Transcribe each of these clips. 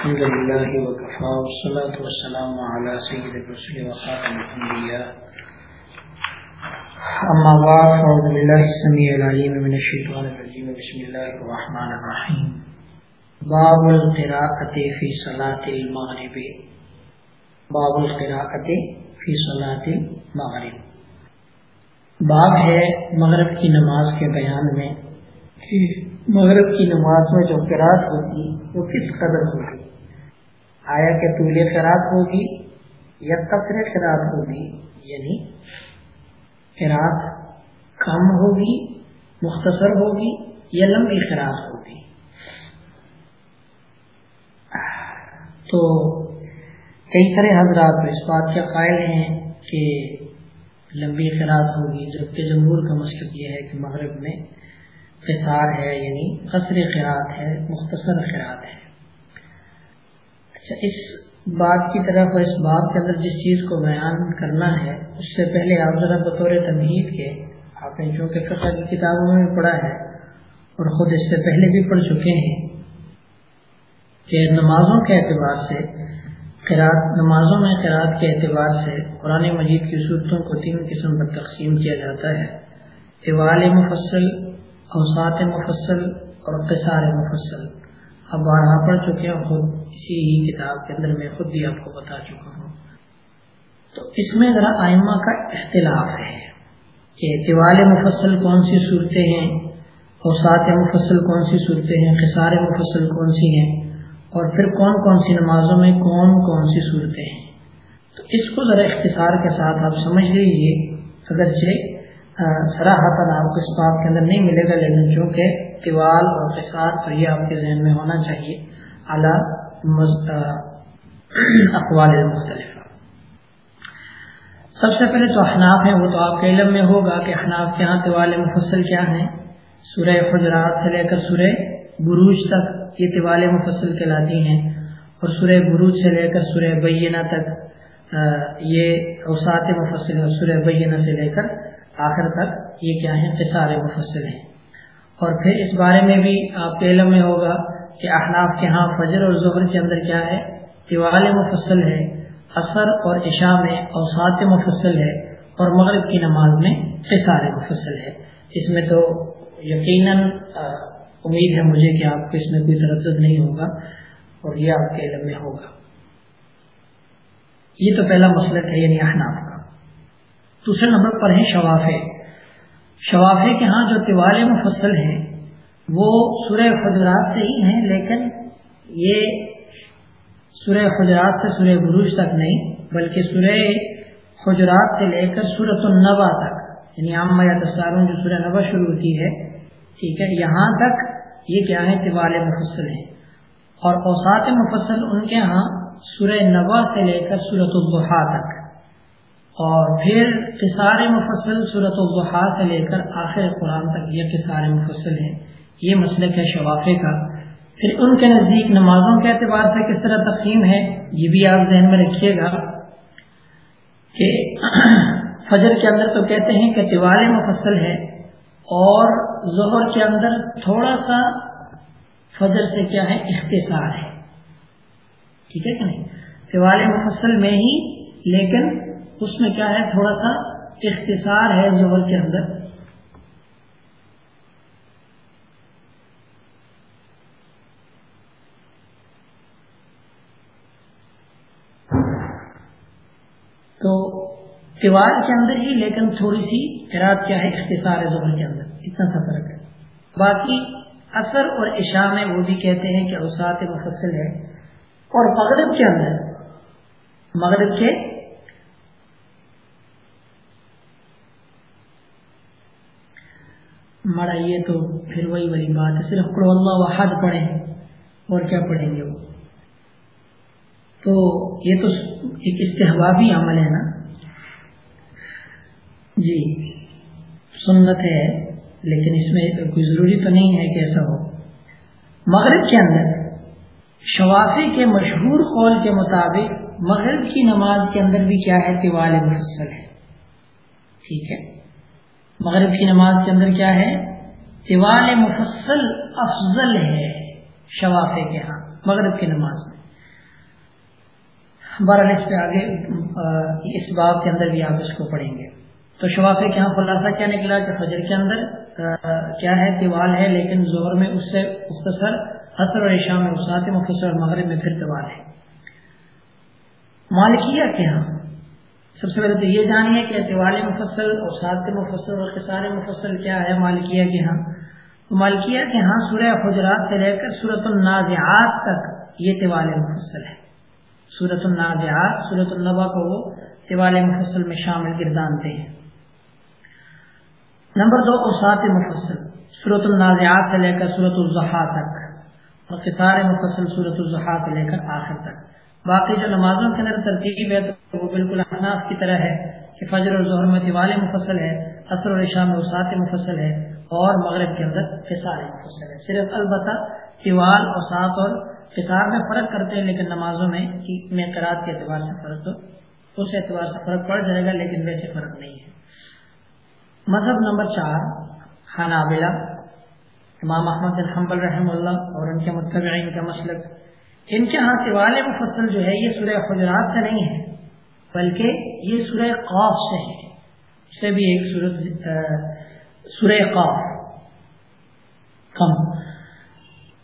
الحمد لله وكفى والصلاة والسلام على سيد الرسل وخاتم الأنبياء. أما بعد، فأعوذ بالله السميع العليم من الشيطان الرجيم. بسم الله الرحمن الرحيم. باب القراءة في صلاة المغرب. باب القراءة في صلاة المغرب. باب ہے مغرب کی نماز کے بیان میں مغرب کی نماز میں جو قرآت ہوگی وہ کس قدر ہوگی آیا کہ طول قرآت ہوگی یا قصر قرآت ہوگی؟ یعنی قرآت کم ہوگی، مختصر ہوگی یا لمبی قرآت ہوگی؟ تو کئی سارے حضرات اس بات کے قائل ہیں کہ لمبی خراط ہوگی، جبکہ جمہور کا مسلک یہ ہے کہ مغرب میں قصار ہے یعنی قصر خیرات ہے، مختصر خیرات ہے۔ اچھا اس بات کی طرف اس بات کے اندر جس چیز کو بیان کرنا ہے، اس سے پہلے آپ ذرا بطور تمہید کے، آپ نے چونکہ فقہ کی کتابوں میں پڑھا ہے اور خود اس سے پہلے بھی پڑھ چکے ہیں کہ نمازوں کے اعتبار سے، قرآن، نمازوں میں قرآن کے اعتبار سے قرآن مجید کی صورتوں کو تین قسم پر تقسیم کیا جاتا ہے۔ طوال مفصل اوسات مفصل اور قصار مفصل۔ اب بارہ پڑھ چکے ہیں خود۔ اسی ہی کتاب کے اندر میں خود بھی آپ کو بتا چکا ہوں۔ تو اس میں ذرا آئمہ کا اختلاف ہے کہ طوال مفصل کون سی صورتیں ہیں اوسات مفصل کون سی صورتیں ہیں، قصار مفصل کون سی ہیں، اور پھر کون کون سی نمازوں میں کون کون سی صورتیں ہیں۔ تو اس کو ذرا اختصار کے ساتھ آپ سمجھ لیجیے اگرچہ سراہتاً جی، آپ کو اس بات کے اندر نہیں ملے گا لیکن چونکہ طوال اور قصار تو یہ آپ کے ذہن میں ہونا چاہیے۔ اعلیٰ اقوال مختلف سب سے پہلے تو احناف ہیں، وہ تو آپ کے علم میں ہوگا کہ احناف کے یہاں طوال مفصل کیا ہیں۔ سورہ خجرات سے لے کر سورہ بروج تک یہ طوال مفصل کہلاتی ہیں۔ اور سورہ بروج سے لے کر سورہ بینہ تک یہ اوسات مفصل اور سورہ بینہ سے لے کر آخر تک یہ کیا ہیں؟ قصار مفصل ہیں۔ اور پھر اس بارے میں بھی آپ کے علم میں ہوگا کہ احناف کے ہاں فجر اور ظہر کے اندر کیا ہے؟ طوال مفصل ہے اثر اور عشاء میں اوسات مفصل ہے اور مغرب کی نماز میں قصار مفصل ہے۔ اس میں تو یقیناً امید ہے مجھے کہ آپ کو اس میں کوئی تردد نہیں ہوگا اور یہ آپ کے علم میں ہوگا۔ یہ تو پہلا مسئلہ ہے یعنی احناف کا۔ دوسرے نمبر پر ہیں شوافے شوافے کے ہاں جو طوال مفصل ہیں وہ سورہ خجرات سے ہی ہیں، لیکن یہ سورہ خجرات سے سورہ بروج تک نہیں، بلکہ سورہ خجرات سے لے کر سورت النبا تک یعنی عام یا تصاروں جو سورہ نبا شروع ہوتی ہے، ٹھیک ہے، یہاں تک یہ کیا ہے، طوال مفصل ہے۔ اور اوسات مفصل ان کے ہاں سورہ نوا سے لے کر صورت الضحا تک۔ اور پھر قصار مفصل صورت الضحا سے لے کر آخر قرآن تک یہ قصار مفصل ہے۔ یہ مسلک ہے شوافے کا۔ پھر ان کے نزدیک نمازوں کے اعتبار سے کس طرح تقسیم ہے، یہ بھی آپ ذہن میں رکھیے گا کہ فجر کے اندر تو کہتے ہیں کہ طوال مفصل ہے اور ظہر کے اندر تھوڑا سا فجر سے کیا ہے، اختصار ہے۔ ٹھیک ہے کہ نہیں؟ طوال مفصل میں ہی، لیکن اس میں کیا ہے، تھوڑا سا اختصار ہے ظہر کے اندر تو تیوار کے اندر ہی، لیکن تھوڑی سی اراد کیا ہے، اختصار ہے کے اندر۔ اتنا سا فرق ہے۔ باقی اثر اور عشاء میں وہ بھی کہتے ہیں کہ اوسات مفصل ہے۔ اور مغرب کے اندر، مغرب کے مڑا یہ تو پھر وہی والی بات ہے، صرف قرآن اللہ وحد پڑھیں۔ اور کیا پڑھیں گے وہ؟ تو یہ تو ایک استحبابی عمل ہے نا۔ جی سنت ہے، لیکن اس میں کوئی ضروری تو نہیں ہے کہ ایسا ہو۔ مغرب کے اندر شوافی کے مشہور قول کے مطابق، مغرب کی نماز کے اندر بھی کیا ہے؟ طوال مفصل ہے۔ ٹھیک ہے۔ مغرب کی نماز کے اندر کیا ہے؟ طوال مفصل افضل ہے شوافے کے ہاں مغرب کی نماز میں۔ بہرحال اس پہ آگے، اس باب کے اندر بھی آپ اس کو پڑھیں گے۔ تو شفافے کے یہاں خلاصہ کیا نکلا کہ فجر کے اندر کیا ہے دیوال ہے، لیکن زہر میں اس سے مختصر حسر اور عشاء میں وسعت مختصر مغرب میں پھر دیوال ہے۔ مالکیہ کے ہاں سب سے پہلے تو یہ جانیے کہ دیوال مفصل اور سات مفصل اور قصار مفصل کیا ہے مالکیہ کے ہاں مالکیہ کے ہاں سورہ حجرات سے لے کر صورت النازعات تک یہ دیوال مفصل ہے۔ صورت النازعات صورت النبا کو وہ دیوال مفصل میں شامل گردانتے ہیں۔ نمبر دو اوسات مفصل صورت النازعات سے لے کر صورت الضحا تک، اور قصار مفصل صورت الضحا سے لے کر آخر تک۔ باقی جو نمازوں کے اندر ترتیب ہے تو وہ بالکل احناف کی طرح ہے کہ فجر اور ظہر میں دیوال مفصل ہے، عصر اور عشاء میں اوسات مفصل ہے، اور مغرب کے اندر قصار مفصل ہے۔ صرف البتہ دیوال اوسات اور قصار میں فرق کرتے ہیں، لیکن نمازوں میں میں قرآد کے اعتبار سے فرق تو اس اعتبار سے فرق پڑ جائے گا، لیکن ویسے فرق نہیں ہے۔ مذہب نمبر چار، حنابلہ، امام احمد بن حنبل رحم اللہ اور ان کے متبعین کا مسلک۔ ان کے ہاں سوال مفصل جو ہے، یہ سورہ خجرات سے نہیں ہے، بلکہ یہ سورہ قاف سے ہے۔ اس سے بھی ایک سورت سورہ قاف۔ کم۔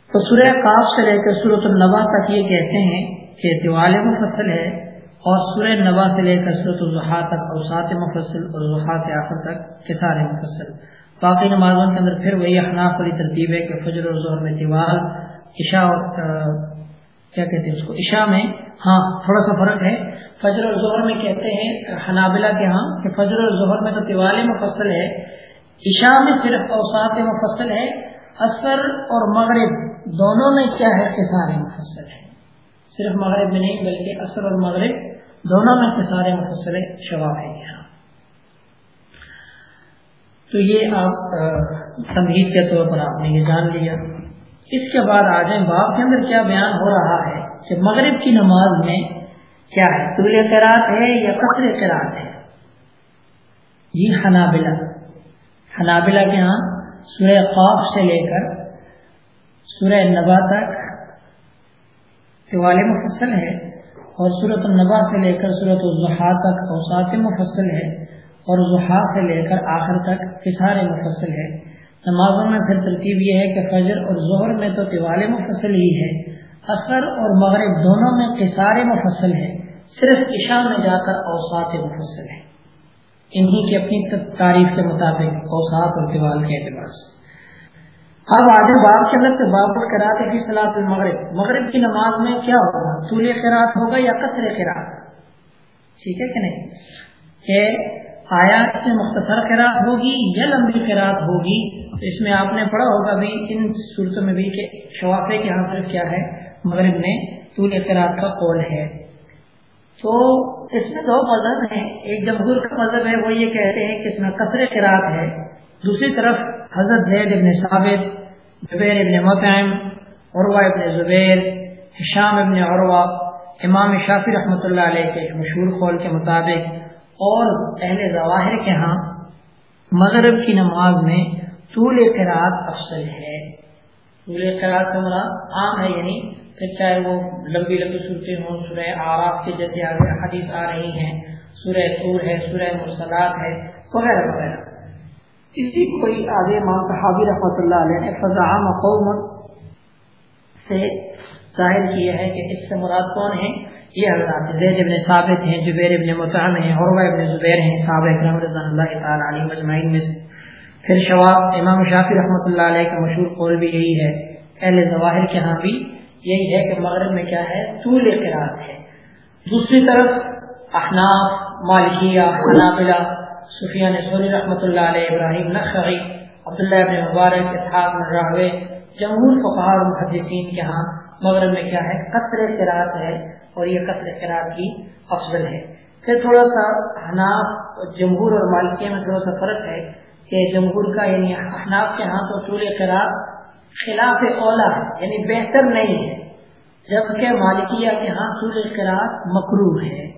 تو سورہ قاف سے لے کر سورت النبا تک یہ کہتے ہیں کہ دیوال مفصل ہے اور سورہ نوا سے لے کر سورت الضحا تک اوسات مفصل اور ضحا کے آخر تک کسار مفصل۔ باقی نمازوں کے اندر پھر وہی احناف والی ترتیب ہے کہ فجر اور ظہر میں دیوال عشاء کیا کہتے ہیں اس کو؟ عشاء میں ہاں تھوڑا سا فرق ہے۔ فجر اور ظہر میں کہتے ہیں، حنابلہ کے ہاں کہ فجر اور ظہر میں تو دیوال مفصل ہے۔ عشاء میں صرف اوسات مفصل ہے۔ اثر اور مغرب دونوں میں کیا ہے کسار مفصل ہے صرف مغرب میں نہیں، بلکہ اثر اور مغرب دونوں میں سے سارے مفصل شباب ہیں۔ یہاں تو یہ آپ تمہید کے طور پر آپ نے یہ جان لیا۔ اس کے بعد آ جائیں باپ کے اندر کیا بیان ہو رہا ہے کہ مغرب کی نماز میں کیا ہے؟ طول قرات ہے یا قطر قرات ہے؟ جی حنابلہ۔ حنابلہ کے ہاں سورہ خوف سے لے کر سورہ نبا تک والے مفصل ہے اور صورت النبا سے لے کر صورت الضحا تک اوسات مفصل ہے اور ضحا سے لے کر آخر تک کسار مفصل ہے نمازوں میں پھر ترتیب یہ ہے کہ فجر اور ظہر میں تو طوال مفصل ہی ہے۔ اثر اور مغرب دونوں میں کسار مفصل ہے صرف عشاء میں جا کر اوسات مفصل ہے انہی کی اپنی تعریف کے مطابق اوسات اور طوال کے اعتبار سے۔ اب آگے باب کے اندر سے باب کراتے کی سلاط المغرب۔ مغرب کی نماز میں کیا ہوگا؟ سوریہ خیرات ہوگا یا قطر خیرات ٹھیک ہے کہ نہیں؟ کہ آیا اس میں مختصر خیرات ہوگی یا لمبی خیرات ہوگی؟ اس میں آپ نے پڑھا ہوگا بھی ان صورتوں میں بھی کہ شوافے کے یہاں پر کیا ہے مغرب میں طول خیرات کا قول ہے۔ تو اس میں دو مذہب ہیں۔ ایک جمہور کا مذہب ہے، وہ یہ کہتے ہیں کہ اس میں قطر خیرات ہے۔ دوسری طرف حضرت زید ابن ثابت، زبیر ابن مطعم، عروہ ابن زبیر، حشام ابن عروہ، امام شافی رحمۃ اللہ علیہ کے مشہور قول کے مطابق اور اہل ظواہر کے ہاں مغرب کی نماز میں طول قرآت افضل ہے۔ طول قرآت کا مراد عام ہے یعنی پھر چاہے وہ لمبی لمبی صورتیں ہوں، سورہ آراف کے جیسے آگے حدیث آ رہی ہیں، سورہ سور ہے، سورہ مرسلات ہے، وغیرہ وغیرہ۔ اسی کوئی آگے امام صحابی رحمۃ اللہ علیہ نے فضا قوم سے ظاہر کیا ہے کہ اس سے مراد کون ہیں؟ یہ حضرات زید ابن ثابت ہیں، جبیر ابن مطعم ہیں، عروہ ابن زبیر ہیں، صحابہ اکرام رضوان اللہ تعالی علیہ مجمعین میں سے۔ پھر شواب امام شافی رحمۃ اللہ علیہ کا مشہور قول بھی یہی ہے، اہل ظواہر کے ہاں بھی یہی ہے کہ مغرب میں کیا ہے؟ طول قرات ہے۔ دوسری طرف احناف، مالکیہ، حنابلہ سفیان سوری رحمۃ اللہ علیہ ابراہیم نقشی عبداللہ ابن مبارک، اسحاق راہوے، جمہور فقار محدثین کے ہاں مغرب میں کیا ہے؟ قطر قرات ہے اور یہ قطر قرات کی افضل ہے۔ پھر تھوڑا سا حناف، جمہور اور مالکیہ میں تھوڑا سا فرق ہے کہ جمہور کا یعنی احناف کے ہاں تو طول قرات خلاف اولا ہے یعنی بہتر نہیں ہے، جبکہ مالکیہ کے ہاں طول قرات مکرو ہے۔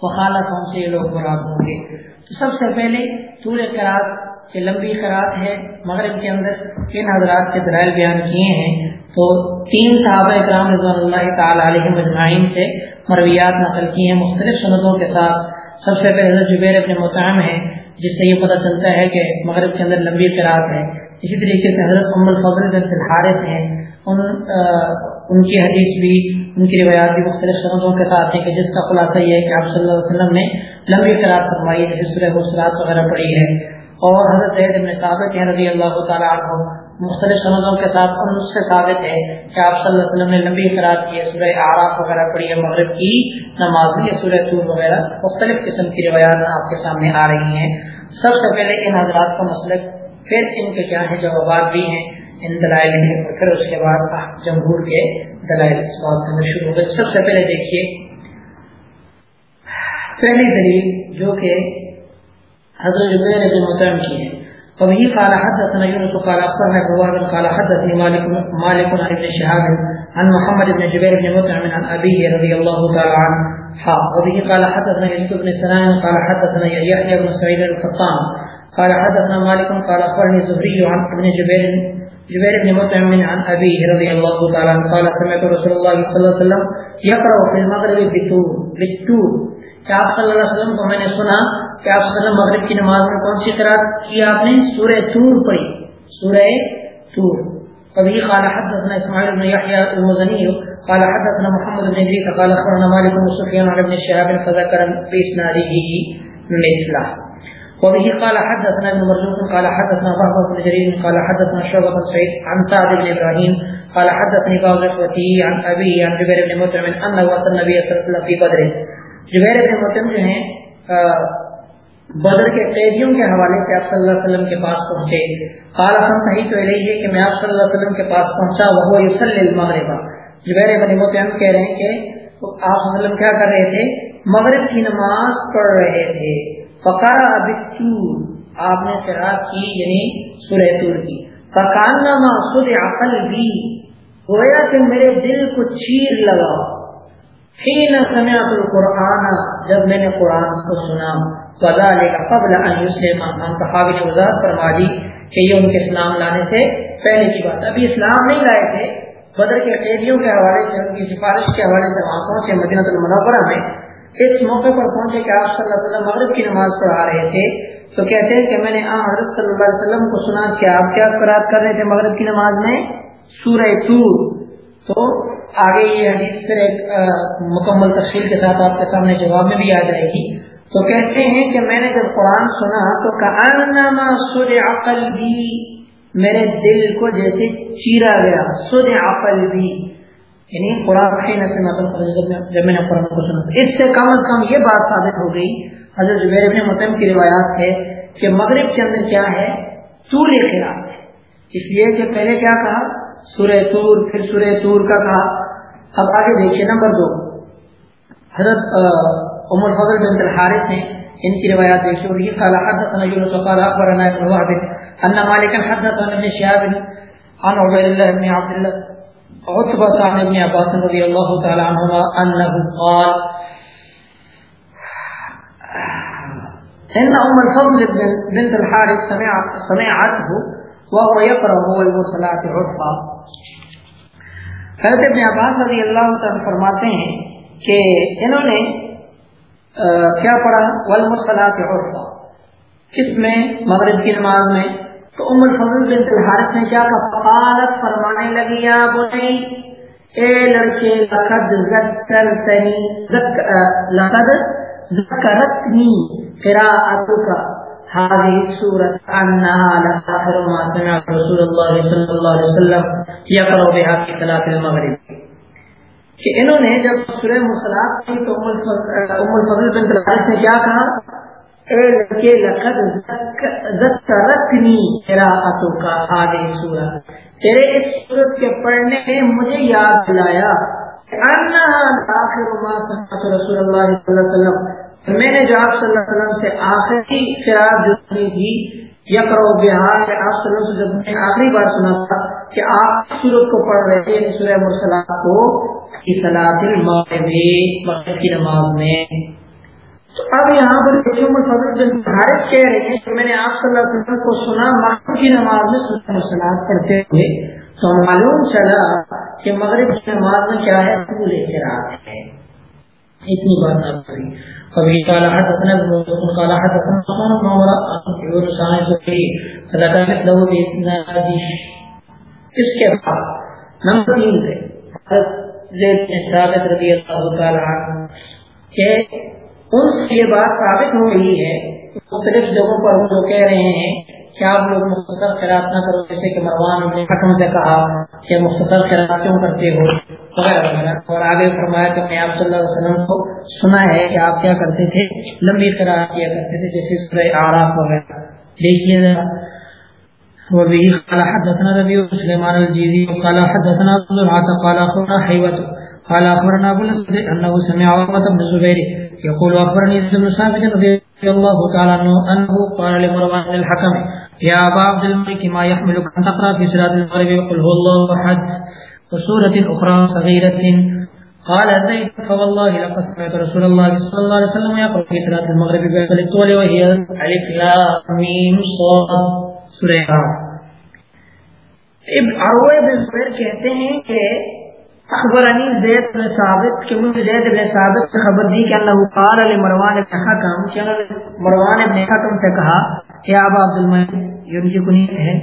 کون سے یہ لوگ مراد ہوں گے۔ تو سب سے پہلے طول قرآد کہ لمبی قرآد ہے، مغرب کے اندر کن حضرات کے دلائل بیان کیے ہیں۔ تو تین صحابہ اکرام رضوان اللہ تعالیٰ علیہ مجمعین سے مرویات نقل کی ہیں، مختلف سندوں کے ساتھ۔ سب سے پہلے جبیر اپنے مطعم ہے جس سے یہ پتہ چلتا ہے کہ مغرب کے اندر لمبی قرآن ہے۔ اسی طریقے سے حضرت ام الفضل بن الحارث ہیں۔ ان ان کی حدیث بھی، ان کی روایات بھی مختلف سندوں کے ساتھ ہیں کہ جس کا خلاصہ یہ ہے کہ آپ صلی اللہ علیہ وسلم نے لمبی قرآن فرمائی ہے جس طرح وغیرہ پڑی ہے۔ اور حضرت زید بن ثابت ہیں رضی اللہ تعالیٰ عنہ، مختلف سندوں کے ساتھ ان سے ثابت ہے کہ آپ صلی اللہ علیہ وسلم نے لمبی قرآن کی ہے، سورہ آراف وغیرہ پڑھی ہے، مغرب کی نماز بھی سورہ طور وغیرہ مختلف قسم کی روایات آپ کے سامنے آ رہی ہیں۔ سب سے پہلے ان حضرات کا مسلک، پھر ان کے کیا ہیں، جوابات بھی ہیں۔ ان دلائل ہیں پھر اس کے بعد جمہور کے دلائل اس بات میں شروع ہو گئے۔ سب سے پہلے دیکھیے، پہلی دلیل جو کہ حضرت جبیر بن محترم کی ہے۔ وبه قال حدثنا يونس، قال اخبرنا بواب قال حدثني مالك مالك عن ابن شهاب، عن محمد بن جبير بن مطعم، عن ابيه رضي الله تعالى عنه. وبه قال حدثنا يزيد بن سنان، قال حدثنا يحيى بن سعيد القطان. قال حدثنا مالك قال اخبرني زهري عن ابن جبير جبير بن مطعم عن ابيه رضي الله تعالى عنه قال سمعت رسول الله صلى الله عليه وسلم يقرا في المغرب بالتور بالتور کہ آپ صلی اللہ علیہ وسلم کو میں نے سنا کہ آپ صلی اللہ علیہ وسلم مغرب کی نماز میں کون سی قرآن کی آپ نے؟ سورہ تور پڑھی۔ سورہ تور ابھی قال حدثنا اسماعیل بن یحیی المزنی، قال حدثنا محمد بن ادریس، قال اخبرنا مالك بن سفيان عن ابن شهاب فذكر باسناده مثله۔ وبه قال حدثنا ابن مرزوق، قال حدثنا وهب بن جرير، قال حدثنا شعبة بن سعيد، عن سعد بن ابراهيم قال حدثني بعض اخوتي عن ابي عن جبير بن مطعم انه وصل النبي صلى الله عليه وسلم في بدر. جبیر بن مطعم جو ہیں بدر کے قیدیوں کے حوالے سے آپ صلی اللہ علیہ وسلم کے پاس پہنچے۔ قال، ہم صحیح تو یہی ہے کہ میں آپ صلی اللہ علیہ وسلم کے پاس پہنچا وہ یصلی المغرب۔ جبیر بن مطعم کہہ رہے ہیں کہ آپ صلی اللہ علیہ وسلم کیا کر رہے تھے؟ مغرب کی نماز پڑھ رہے تھے۔ فقار اب آپ نے قرآن کی یعنی سورہ تور کی. فکانہ مقصود عقل بھی گویا کہ میرے دل کو چیر لگا حين سمعت القرآن، جب میں نے قرآن کو سنا. وذلك قبل ان يسلم ان صحابی نے وضاحت فرما دی کہ یہ ان کے اسلام لانے سے پہلے کی بات ابھی اسلام نہیں لائے تھے. بدر کے قیدیوں کے حوالے سے، ان کی سفارش کے حوالے سے، وہاں پہنچے مدینہ المنورہ میں. اس موقع پر پہنچے کہ آپ صلی اللہ علیہ وسلم مغرب کی نماز پڑھا رہے تھے، تو کہتے ہیں کہ میں نے آ حضرت صلی اللہ علیہ وسلم کو سنا کہ آپ کیا قرآن کر رہے تھے مغرب کی نماز میں؟ سورہ تور تو آگے یہ حدیث پھر ایک مکمل تفصیل کے ساتھ آپ کے سامنے جواب میں بھی آ جائے گی۔ تو کہتے ہیں کہ میں نے جب قرآن سنا تو کہا سر عقل بھی میرے دل کو جیسے چیرا گیا۔ سر عقل بھی یعنی قرآن جب میں نے قرآن کو سنا اس سے کم از کم یہ بات ثابت ہو گئی، حضرت زبیر ابن متم کی روایات ہے کہ مغرب کے اندر کیا ہے؟ طول خلاف ہے۔ اس لیے کہ پہلے کیا کہا؟ سورہ تور پھر سورہ تور کا کہا۔ اب آگے دیکھیے، نمبر دو۔ حضرت عمر فضل بن الحارث ہیں، ان کی روایات دیکھیے۔ اور یہ قال، حدثنا يونس قال اخبرنا ابن وهب، ان مالك حدثنا ابن شهاب، عن عبيد الله بن عبد الله عتبة عن ابن عباس رضي الله تعالى عنهما انه قال، ان ام الفضل بنت الحارث سمعته وهو يقرأ هو المرسلات عرفا. حضرت ابن عباس رضی اللہ تعالی فرماتے ہیں کہ انہوں نے کیا پڑھا؟ والمرسلات عرفا. کس میں، مغرب کی نماز میں تو ام الفضل بنت الحارث نے کیا کہا؟ قالت، فرمانے لگی، یا بنی، اے لڑکے، لقد ذکرتنی لقد ذکرتنی قراءتک۔ هذه السورة أنها لآخر ما سمع رسول الله صلى الله عليه وسلم يقرأ بها في صلاة المغرب۔ کہ انہوں نے جب سورہ مسلات کی تو ام الفضل بن الحارث نے کیا کہا؟ اے لقد ذکرتنی قراءتوں کا هذه سورة تیرے اس سورت کے پڑھنے نے مجھے یاد دلایا انها آخر ما سمع رسول الله صلی اللہ علیہ وسلم۔ میں نے جو آپ صلی اللہ علیہ وسلم سے آخری شراب جو سنی تھی یا کرو بہار کہ آپ صلی اللہ علیہ وسلم جب میں آخری بار سنا تھا کہ آپ سورت کو پڑھ رہے تھے یعنی سورہ مرسلات کو کی صلاح مغرب کی نماز میں۔ اب یہاں پر حارث مطلب کہہ رہے ہیں کہ میں نے آپ صلی اللہ علیہ وسلم کو سنا، مغرب کی نماز میں سورہ پڑھتے ہوئے، تو معلوم چلا کہ مغرب کی نماز میں کیا ہے؟ طول قرات ہے۔ اتنی بات آپ کری قال حدثنا ابن قال حدثنا بن عمر فذكر بإسناد اس کے بعد نمبر تین زید بن ثابت رضی اللہ تعالی عنہ، کہ ان سے یہ بات ثابت ہو رہی ہے، مختلف جگہوں پر ہم وہ کہہ رہے ہیں کہ آپ لوگ مختصر خیرات نہ کرو، جیسے کہ مروان نے حکم سے کہا کہ مختصر خیرات کیوں کرتے ہو؟ وغیرہ وغیرہ۔ اور آگے فرمایا کہ میں آپ صلی اللہ علیہ وسلم کو سنا ہے کہ آپ کیا کرتے تھے؟ لمبی خیرات کیا کرتے تھے، جیسے سورہ آراف وغیرہ۔ دیکھیے ذرا۔ وبه قال حدثنا ربيع سليمان الجيزي قال حدثنا عبد الله قال اخبرنا حيوة قال اخبرنا ابو الاسود انه سمع عمر بن الزبير يقول اخبرني زيد بن ثابت رضي الله تعالى عنه انه قال لمروان الحكم، يا ابا عبد الملك ما يحملك ان تقرا في صلاه المغرب؟ قل هو الله احد وسوره اخرى صغيره قال زيد فوالله لقد سمعت رسول الله صلى الله عليه وسلم يقرا في صلاه المغرب بهذا الطول وهي الف لام ميم صاد. سورہ ابن عروہ بن زبیر کہتے ہیں کہ اخبرانی زید بن ثابت کہ مجھے زید بن ثابت سے خبر دی کہ اللہ قال علی مروان بن حکم کہ انہوں نے مروان بن حکم سے کہا کہ ابا عبد المجید یہ ان کی کنیت ہے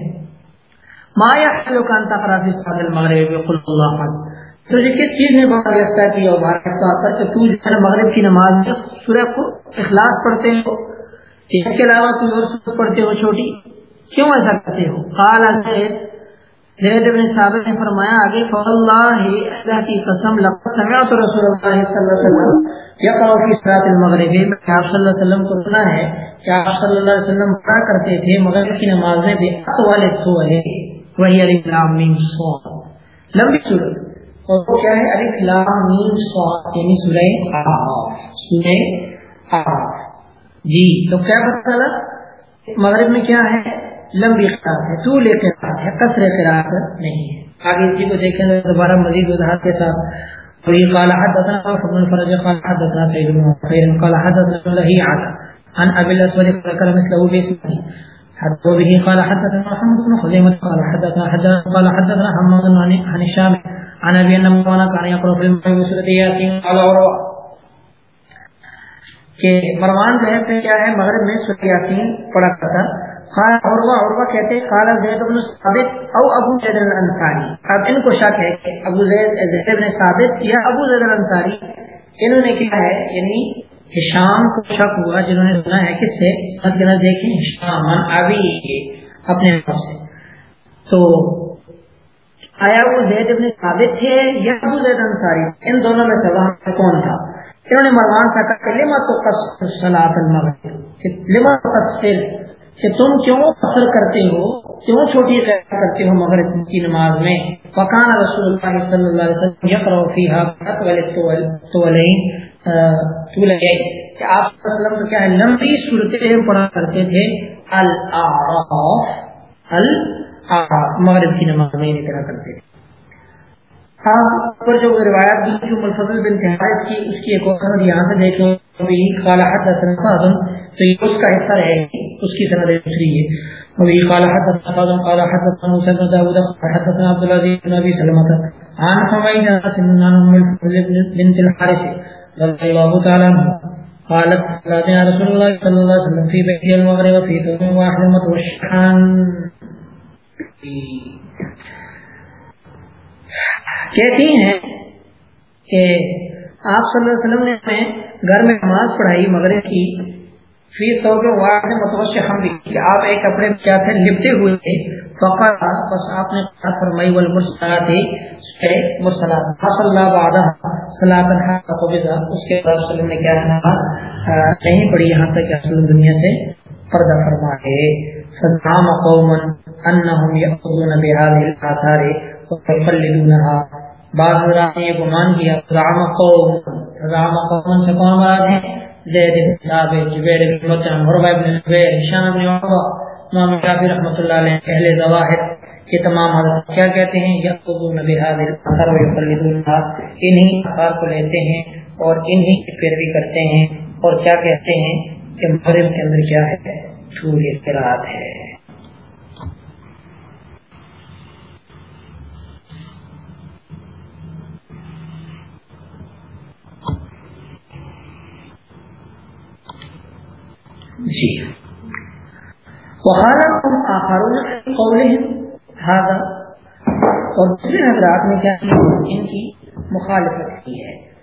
ما یحلو کان تقرا فی صلاه المغرب؟ قل اللہ احد تجھے کس چیز نے بہت رفتہ کیا اور بھارت کا اثر کہ تو جو مغرب کی نماز میں سورہ کو اخلاص پڑھتے ہو اس کے علاوہ تو اور سورہ پڑھتے ہو چھوٹی؟ کیوں ایسا کرتے ہو؟ قال زید زید بن ثابت نے فرمایا، آگے فواللہ اللہ کی قسم، لقد سمعت رسول اللہ صلی اللہ علیہ وسلم یقرأ فی صلاۃ المغرب میں آپ صلی اللہ علیہ وسلم کو سنا ہے کہ آپ صلی اللہ علیہ وسلم پڑھا کرتے تھے مغرب کی نماز میں بے اطول سورہ وہی الف لام میم صاد لمبی سورۃ اور وہ کیا ہے؟ الف لام میم صاد یعنی سورہ اعراف سورہ اعراف جی تو کیا پتہ چلا مغرب میں کیا ہے؟ لمبی قرآن ہے۔ طول قرآن ہے قصر قرآن نہیں ہے۔ آگے اسی کو دیکھیں گے دوبارہ مزید وضاحت کے ساتھ۔ وہی قال حدثنا ابن الفرج، قال حدثنا سيد بن خير قال حدثنا له عن عن ابي الاسود ذكر مثله باسمه حتى به قال حدثنا محمد بن خزيمة قال حدثنا حدثنا قال حدثنا حماد عن الشام عن ابي ان مولانا كان يقرا في المغرب سورة ياسين على عروة کہ مروان جو ہے کیا ہے؟ مغرب میں سورہ یاسین پڑھا کرتا۔ قال عروہ عروہ کہتے قال زید بن ثابت او ابو زید الانصاری۔ اب ان کو شک ہے کہ ابو زید زید بن ثابت یا ابو زید الانصاری، انہوں نے کیا ہے؟ یعنی ہشام کو شک ہوا، جنہوں نے سنا ہے کس سے سب کے دیکھیں ہشام ابھی اپنے آپ سے۔ تو آیا وہ زید ابن ثابت تھے یا ابو زید انصاری ان دونوں میں سے کون تھا؟ انہوں نے مروان سے کہا لما تو قصر صلاة المغرب؟ لما تقصر کہ تم کیوں فخر کرتے ہو؟ کیوں چھوٹی کرتے ہو مغرب کی نماز میں؟ فقان رسول اللہ صلی اللہ علیہ وسلم، یقرأ فیہا تولین کہ آپ وسلم کیا ہے؟ لمبی صورتیں پڑھا کرتے تھے۔ الاعراف الاعراف مغرب کی نماز میں نکلا کرتے۔ تھے پر جو روایات جو ملفظل بن تحائز کی، اس کی ایک اور یہاں سے دیکھیں قال حدثنا تو یہ اس کا حصہ رہے گی اس کی سند دوسری ہے وہی قال حدثنا قال قال حدثنا موسى بن داوود حدثنا عبد العزيز بن ابي سلمة، عن حميد بن ام بنت الحارث رضي الله تعالى عنها قالت سمعنا رسول الله صلى الله عليه وسلم، في بيت المغرب وفي ثوب واحد متوشحا کہتی ہیں کہ آپ صلی اللہ علیہ وسلم نے گھر میں نماز پڑھائی مغرب کی فی سو کے واقع متوجہ ہم بھی کہ آپ ایک کپڑے کیا تھے؟ لپٹے ہوئے تھے۔ فقط بس آپ نے فرمائی، والمرسلات مرسلات۔ حصل اللہ بعدہ صلاة الحق قبضہ اس کے بعد وسلم نے کیا نماز نہیں پڑھی یہاں تک کہ اصل دنیا سے پردہ فرما گئے فزعام قوم انہم یأخذون بهذه الاثار ويقلدونها۔ بعض حضرات نے یہ گمان کیا فزعام قوم۔ فزعام قوم سے کون مراد ہیں؟ زید بن ثابت جبیر بن مطعم عروہ بن زبیر ہشام بن عروہ، امام شافعی رحمۃ اللہ علیہ، اہل زواہد یہ تمام حضرات کیا کہتے ہیں؟ یقضون بهذا الاثر ويقلدونها انہی اثار کو لیتے ہیں اور انہی کی پیروی کرتے ہیں اور کیا کہتے ہیں کہ مغرب کے اندر کیا ہے؟ چھوڑ اختلاط ہے۔ جی۔ وخالفهم آخرون قولهم هذا۔ اور دوسرے حضرات نے کیا کی ان کی مخالفت کی ہے۔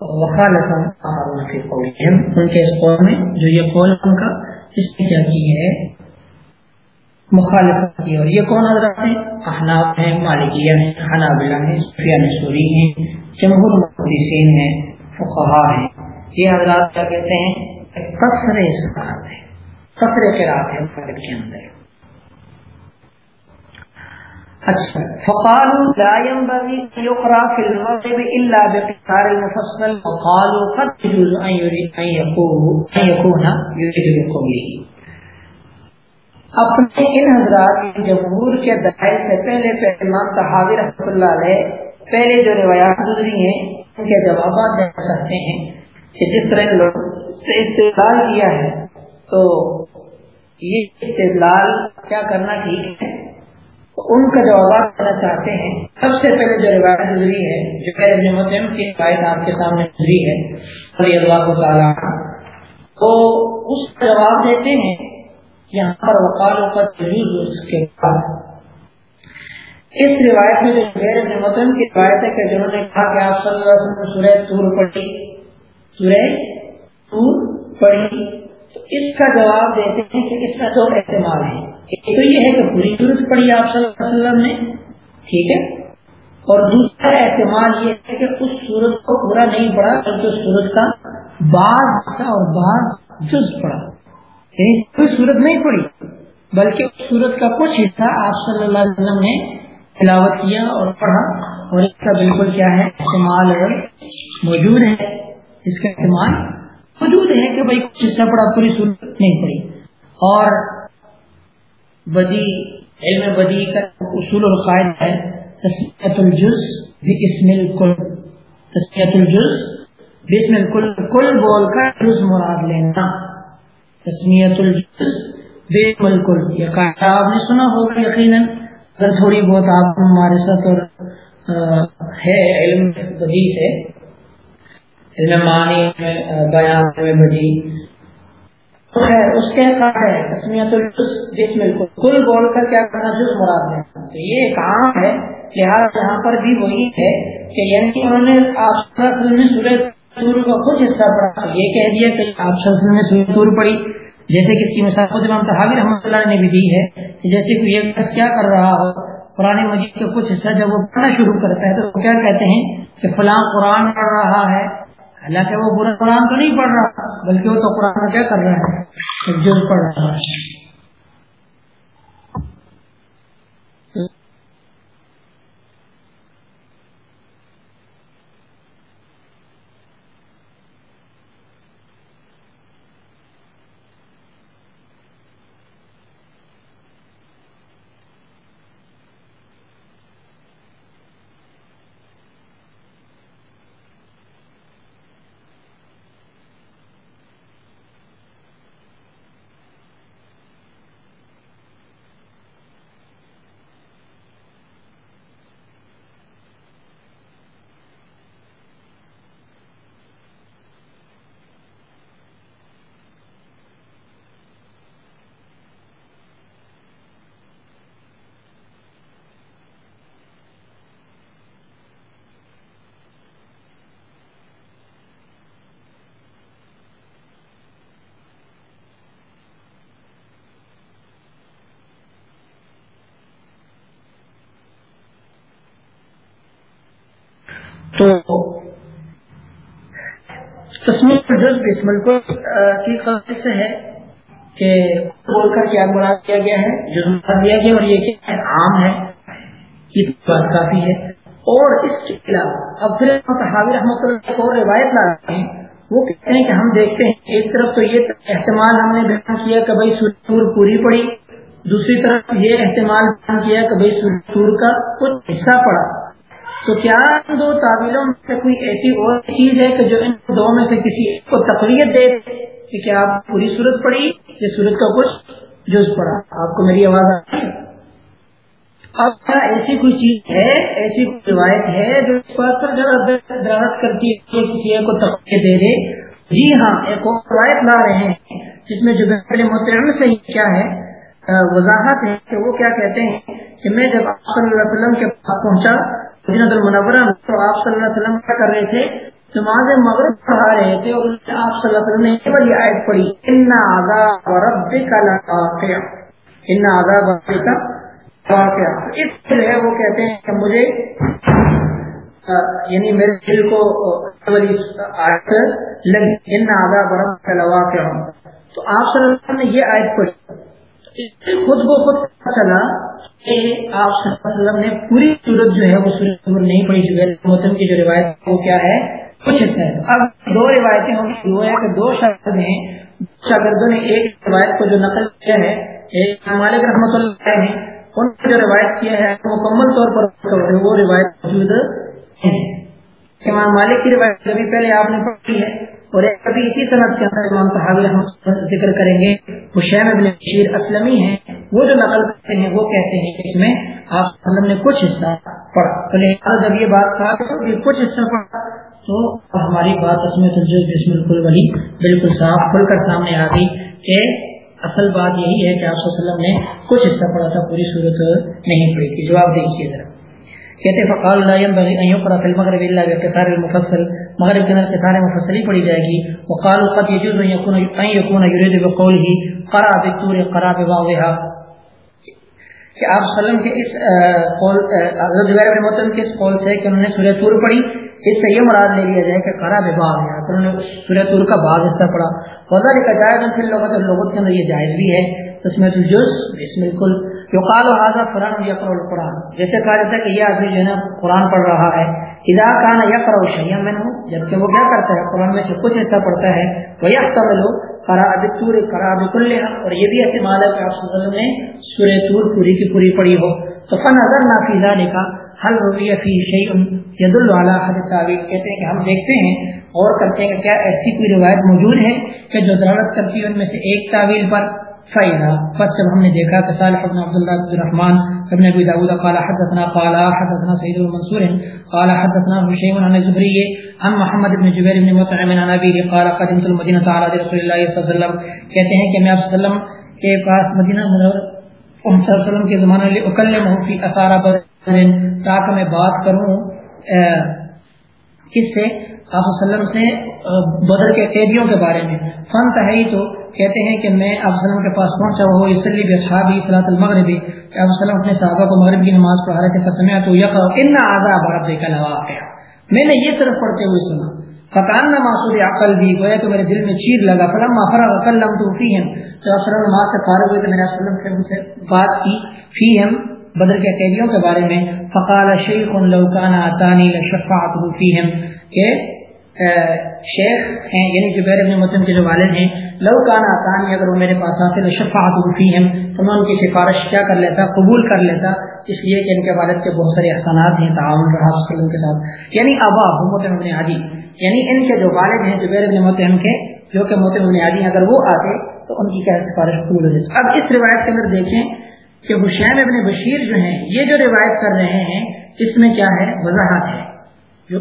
وخالفهم آخرون في قولهم۔ ان کے اس قول میں جو یہ قول ان کا اس نے کیا کی ہے۔ مخالفت کی۔ اور یہ کون حضرات ہیں؟ احناف ہیں، مالکیہ ہیں، حنابلہ ہیں، سفیان سوری ہیں، جمہور محدثین ہیں فقہا ہیں۔ یہ حضرات کیا کہتے ہیں؟ قصر اسقاط ہے۔ قصر قرات ہے مغرب کے اندر۔ اچھا۔ فقالوا لا ينبغي ان يقرا في المغرب الا بقصار المفصل وقالوا قد يجوز ان يريد ان يكون ان يكون يريد بقوله۔ اپنے ان حضرات جمہور کے دلائل سے پہلے پہلے امام صحابی رحمۃ اللہ علیہ، پہلے جو روایات گزری ہیں، ان کے جوابات دینا چاہتے ہیں کہ جس طرح لوگ سے استدلال کیا ہے؟ تو یہ استدلال کیا کرنا ٹھیک ہے؟ ان کا جوابات دینا چاہتے ہیں، سب سے پہلے جو روایت گزری ہے، جو پہلے مسلم کی روایت آپ کے سامنے گزری ہے علی اللہ تعالیٰ تو اس کا جواب دیتے ہیں، یہاں پر وقالوں کا تجویز اس کے بعد۔ اس روایت میں جو غیر ابن مسلم کی روایت ہے، کہ جنہوں نے کہا کہ آپ صلی اللہ علیہ وسلم سورہ سور پڑھی، سورہ پڑھی۔ تو اس کا جواب دیتے ہیں کہ اس میں دو احتمال ہیں۔ ایک تو یہ ہے کہ پوری صورت پڑھی آپ صلی اللہ علیہ وسلم نے، ٹھیک ہے؟ اور دوسرا احتمال یہ ہے کہ اس سورت کو پورا نہیں پڑھا، بلکہ سورت کا بعض حصہ اور بعض جز پڑھا۔ یعنی کوئی صورت نہیں پڑھی، بلکہ اس سورت کا کچھ حصہ آپ صلی اللہ علیہ وسلم نے تلاوت کیا اور پڑھا۔ اور اس کا بالکل کیا ہے؟ احتمال موجود ہے، اس کا احتمال موجود ہے کہ بھائی کچھ حصہ پڑا پوری صورت نہیں پڑی اور بدی، علم بدی کا اصول اور قائد ہے تسمیت الجز بسم الکل۔ تسمیت الجز بسم الکل، کل بول کر جز مراد لینا۔ تسمیت الجز بسم الکل، یہ قاعدہ آپ نے سنا ہوگا یقیناً۔ اگر تھوڑی بہت آپ ہمارے ساتھ اور ہے، علم بدی سے۔ علم معنی بیان میں بدی اس کے ہے تسمیت جس میں کل بول کر کیا کرنا جز مراد ہے تو یہ ایک عام ہے، لہٰذا یہاں پر بھی وہی ہے کہ یعنی انہوں نے آپ میں سورج سور کا کچھ حصہ پڑھا۔ یہ کہہ دیا کہ آپ سلسل میں سورج سور پڑھی۔ جیسے کہ اس کی مثال خود امام صحابی رحمۃ اللہ نے بھی دی ہے کہ جیسے کہ یہ کیا کر رہا ہو، قرآن مجید کا کچھ حصہ جب وہ پڑھنا شروع کرتا ہے تو وہ کیا کہتے ہیں کہ فلاں قرآن پڑھ رہا ہے حالانکہ وہ پورا قرآن تو نہیں پڑھ رہا، بلکہ وہ تو قرآن کیا کر رہا ہے پڑھ رہا ہے۔ تو تصویر جز بسم کو کی خاص سے ہے کہ بول کر کیا مراد کیا گیا ہے، جو دیا گیا اور یہ کہ عام ہے، یہ بات کافی ہے۔ اور اس کے علاوہ، اب پھر حاوی رحمۃ اللہ ایک اور روایت لا رہے ہیں۔ وہ کہتے ہیں کہ ہم دیکھتے ہیں ایک طرف تو یہ احتمال ہم نے بیان کیا کہ بھائی سور پوری پڑی دوسری طرف یہ احتمال بیان کیا کہ بھائی سور کا کچھ حصہ پڑا تو کیا ان دو تعویلوں میں سے کوئی ایسی اور چیز ہے کہ جو ان دو میں سے کسی کو تقریت دے کہ کیا آپ پوری صورت پڑھی؟ یا صورت کا کچھ جز پڑا آپ کو میری آواز آ اب کیا ایسی کوئی چیز ہے، ایسی کوئی روایت ہے جو اس بات پر درخت کرتی ہے کہ کسی کو تقریت دے دے؟ جی ہاں ایک اور روایت لا رہے ہیں، جس میں جو محترم سے کیا ہے وضاحت ہے کہ وہ کیا کہتے ہیں کہ میں جب آپ صلی اللہ علیہ وسلم کے پاس پہنچا مدینہ المنورہ تو آپ صلی اللہ علیہ وسلم کیا کر رہے تھے؟ نماز مغرب پڑھا رہے تھے اور آپ صلی اللہ علیہ وسلم نے یہ والی آیت پڑھی، ان عذاب ربک لواقع ان عذاب ربک واقع اس جو ہے وہ کہتے ہیں کہ مجھے یعنی میرے دل کو والی آیت لگی، ان عذاب ربک لواقع تو آپ صلی اللہ علیہ وسلم نے یہ آیت پڑھی۔ خود کو خود چلا کہ آپ صلی اللہ علیہ وسلم نے پوری صورت جو ہے وہ صورت نہیں پڑھی، جو محتم کی جو روایت وہ کیا ہے؟ کچھ حصہ ہے۔ اب دو روایتیں ہوں گی۔ وہ ہے کہ دو شاگرد ہیں شاگردوں نے ایک روایت کو جو نقل کیا ہے، ایک مالک رحمۃ اللہ نے، ان کو جو روایت کیا ہے مکمل طور پر وہ روایت موجود ہے امام مالک کی روایت ابھی پہلے آپ نے پڑھی ہے۔ اور ابھی اسی طرح کے اندر امام صحابی ہم ذکر کریں گے حشیم ابن بشیر اسلمی ہیں، وہ جو نقل کرتے ہیں، وہ کہتے ہیں کہ اس میں آپ وسلم نے کچھ حصہ پڑھا۔ تو لہٰذا جب یہ بات صاف ہے کچھ حصہ پڑھا، تو ہماری بات اس میں بسم الکل ولی بالکل صاف، کھل کر سامنے آ گئی کہ اصل بات یہی ہے کہ آپ وسلم نے کچھ حصہ پڑھا تھا، پوری صورت نہیں پڑی تھی۔ جواب دیجیے ذرا۔ کہتے فقال لا ينبغي ان يقرا في المغرب الا بكثار المفصل مغرب کے اندر کثار مفصل ہی پڑھی جائے گی۔ وقال قد يجوز ان يكون ان يكون يريد بقوله قرا بالطور قرا بواضحها کہ آپ وسلم کے اس قول حضرت زبیر بن مطلب کے اس قول سے کہ انہوں نے سورہ طور پڑھی، اس سے یہ مراد لے لیا جائے کہ قرا بباغ ہے انہوں نے سورہ طور کا بعض حصہ پڑھا۔ وذلك جائز في اللغه اللغت کے اندر یہ جائز بھی ہے۔ تسمیت الجز بسم الکل یقال هذا قرآن یقرا القرآن. جیسے کہا جاتا ہے کہ یہ آدمی جو ہے نا قرآن پڑھ رہا ہے، اذا كان يقرا شيئا منه، جبکہ وہ کیا کرتا ہے، قرآن میں سے کچھ ایسا پڑھتا ہے ويحتمل قراء بالطور قراء بكلها اور یہ بھی احتمال ہے کہ آپ صلی اللہ علیہ وسلم نے سورہ طور پوری کی پوری پڑھی ہو۔ تو فنظرنا في ذلك هل روی فی شیء يدل على حد التاویل کہتے ہیں کہ ہم دیکھتے ہیں اور کرتے ہیں کہ کیا ایسی کوئی روایت موجود ہے کہ جو دلالت کرتی ہے ان میں سے ایک تعویل پر؟ فائدہ پس جب ہم نے دیکھا کہ صالح بن عبد الله بن الرحمن ابن ابي داود قال حدثنا قال حدثنا سيد المنصور قال حدثنا هشيم عن الزهري عن محمد بن جبير بن مطعم عن ابي قال قدمت المدينه على رسول الله صلى الله عليه وسلم، کہتے ہیں کہ میں آپ صلی اللہ علیہ وسلم کے پاس مدینہ منور ان صلی اللہ علیہ وسلم کے زمانے میں اکلم فی اثار بدر تاکہ میں بات کروں کس سے؟ آپ وسلم سے بدر کے قیدیوں کے بارے میں۔ فن تہی تو کہتے ہیں کہ میں آپ وسلم کے پاس پہنچا وہ اسلی بصحابی صلاۃ المغربی کہ آپ وسلم اپنے صحابہ کو مغرب کی نماز پڑھا رہے تھے فسمع تو یقا ان عذاب ربک لواقع. میں نے یہ طرف پڑھتے ہوئے سنا فکان معصور عقل بھی گویا تو میرے دل میں چیر لگا، فلما فرغ کلم تو فیہم تو آپ وسلم نماز سے فارغ ہوئے تو میں نے وسلم سے ان سے بات کی فیہم بدر کے قیدیوں کے بارے میں. فقال شیخ لو کان اتانی لشفاعته فیہم کہ شیخ ہیں یعنی جبیر ابن مسلم کے جو والد ہیں، لو کان آسانی، اگر وہ میرے پاس آتے تو شفاعت فیہم تو میں ان کی سفارش کیا کر لیتا، قبول کر لیتا، اس لیے کہ ان کے والد کے بہت سارے احسانات ہیں، تعاون، رہا وسلم کے ساتھ۔ یعنی ابا محمد ابن عادی یعنی ان کے جو والد ہیں، جبیر ابن متحم کے، جو کہ محتم ابن عادی اگر وہ آتے تو ان کی کیا سفارش قبول ہو جاتی۔ اب اس روایت کے اندر دیکھیں کہ حسین ابن بشیر جو ہیں، یہ جو روایت کر رہے ہیں، اس میں کیا ہے؟ وضاحت ہے۔ جو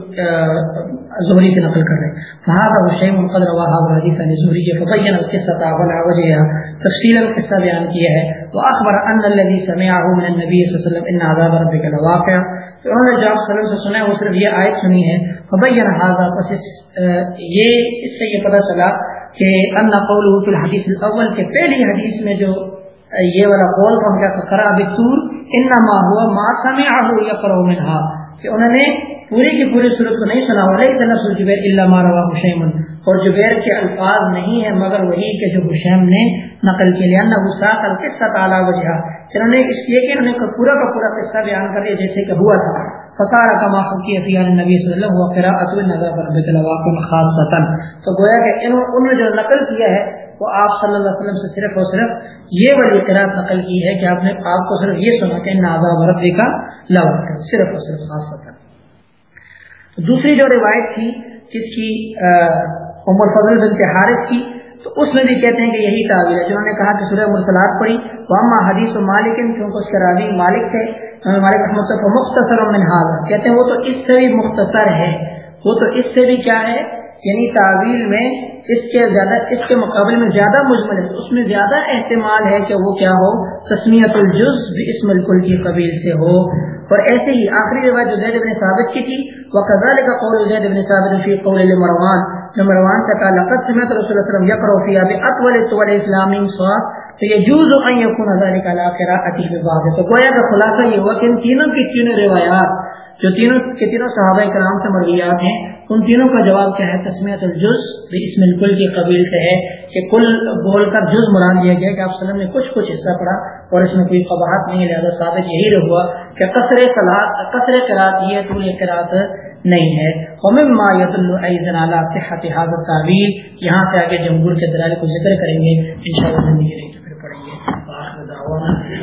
زہری سے نقل کر رہے ہیں۔ فهذا الشيء قد رواه هذا الحديث عن الزهري فبين القصه ولا وجهها تفصيلا القصه بیان کیا ہے۔ واخبر ان الذي سمعه من النبي صلى الله عليه وسلم ان عذاب ربك لواقع۔ تو انہوں نے جو آپ صلی اللہ علیہ وسلم سے سنا ہے وہ صرف یہ آیت سنی ہے۔ فبين هذا، پس یہ، اس سے یہ پتہ چلا کہ ان قوله في الحديث الاول کہ پہلی حدیث میں جو یہ والا قول کا کیا قرا بالطور انما هو ما سمعه يقرأ منها۔ کہ انہوں نے پوری کی پوری صورت کو نہیں سنا علیہ جبیر اللہ ماروا حسین اور جبیر کے الفاظ نہیں ہے مگر وہی کہ جو حسین نے نقل کے لیا نہ وساط القصہ تعالیٰ وجہ انہوں نے اس لیے کہ انہوں نے پورا کا پورا قصہ بیان کر دیا جیسے کہ ہوا تھا۔ فقار کا معافی فیان نبی صلی اللہ علیہ وسلم نظر پر بیت الواقع خاص تو گویا کہ انہوں نے جو نقل کیا ہے، وہ آپ صلی اللہ علیہ وسلم سے صرف اور صرف یہ والی قرآن نقل کی ہے کہ آپ نے آپ کو صرف یہ سنا کہ نازا وربی کا لو صرف اور صرف خاص دوسری جو روایت تھی، جس کی عمر فضل بن حارث کی، تو اس میں بھی کہتے ہیں کہ یہی تعبیر ہے۔ جنہوں نے کہا کہ سورہ مرسلات پڑھی وہاں حدیث و مالک کیونکہ اس کے راوی مالک تھے مالک احمد صف مختصر من حاضر کہتے ہیں وہ تو اس سے بھی مختصر ہے۔ وہ تو اس سے بھی کیا ہے؟ یعنی تعویل میں اس کے زیادہ، اس کے مقابلے میں زیادہ مجمل ہے۔ اس میں زیادہ احتمال ہے کہ وہ کیا ہو؟ تسمیت الجز اسم الکل کی قبیل سے ہو۔ اور ایسے ہی آخری روایت جو زید بن ثابت کی تھی وہ قزال کا قول زید بن ثابت فی قول مروان جو مروان کا لقد سمعت رسول اللہ علیہ وسلم یقرو فی اب اطول طول اسلام سواد تو یہ جوز ان یکون ذلك على قراءته ببعض تو گویا کا خلاصہ یہ ہوا کہ ان تینوں کی تینوں روایات، جو تینوں کے تینوں صحابہ کرام سے مرویات ہیں ان تینوں کا جواب کیا ہے؟ تسمیت الجز، بھی اس میں کل کی قبیل سے ہے کہ کل بول کر جز مران دیا گیا کہ آپ وسلم نے کچھ کچھ حصہ پڑا اور اس میں کوئی قباحت نہیں لہٰذا ثابت یہی رہا کہ قصر قصر قرات یہ طول قرات نہیں ہے۔ ما صحت حاضر تعویل یہاں سے آگے جمہور کے دلال کو ذکر کریں گے ان شاء اللہ زندگی پھر پڑھیں گے۔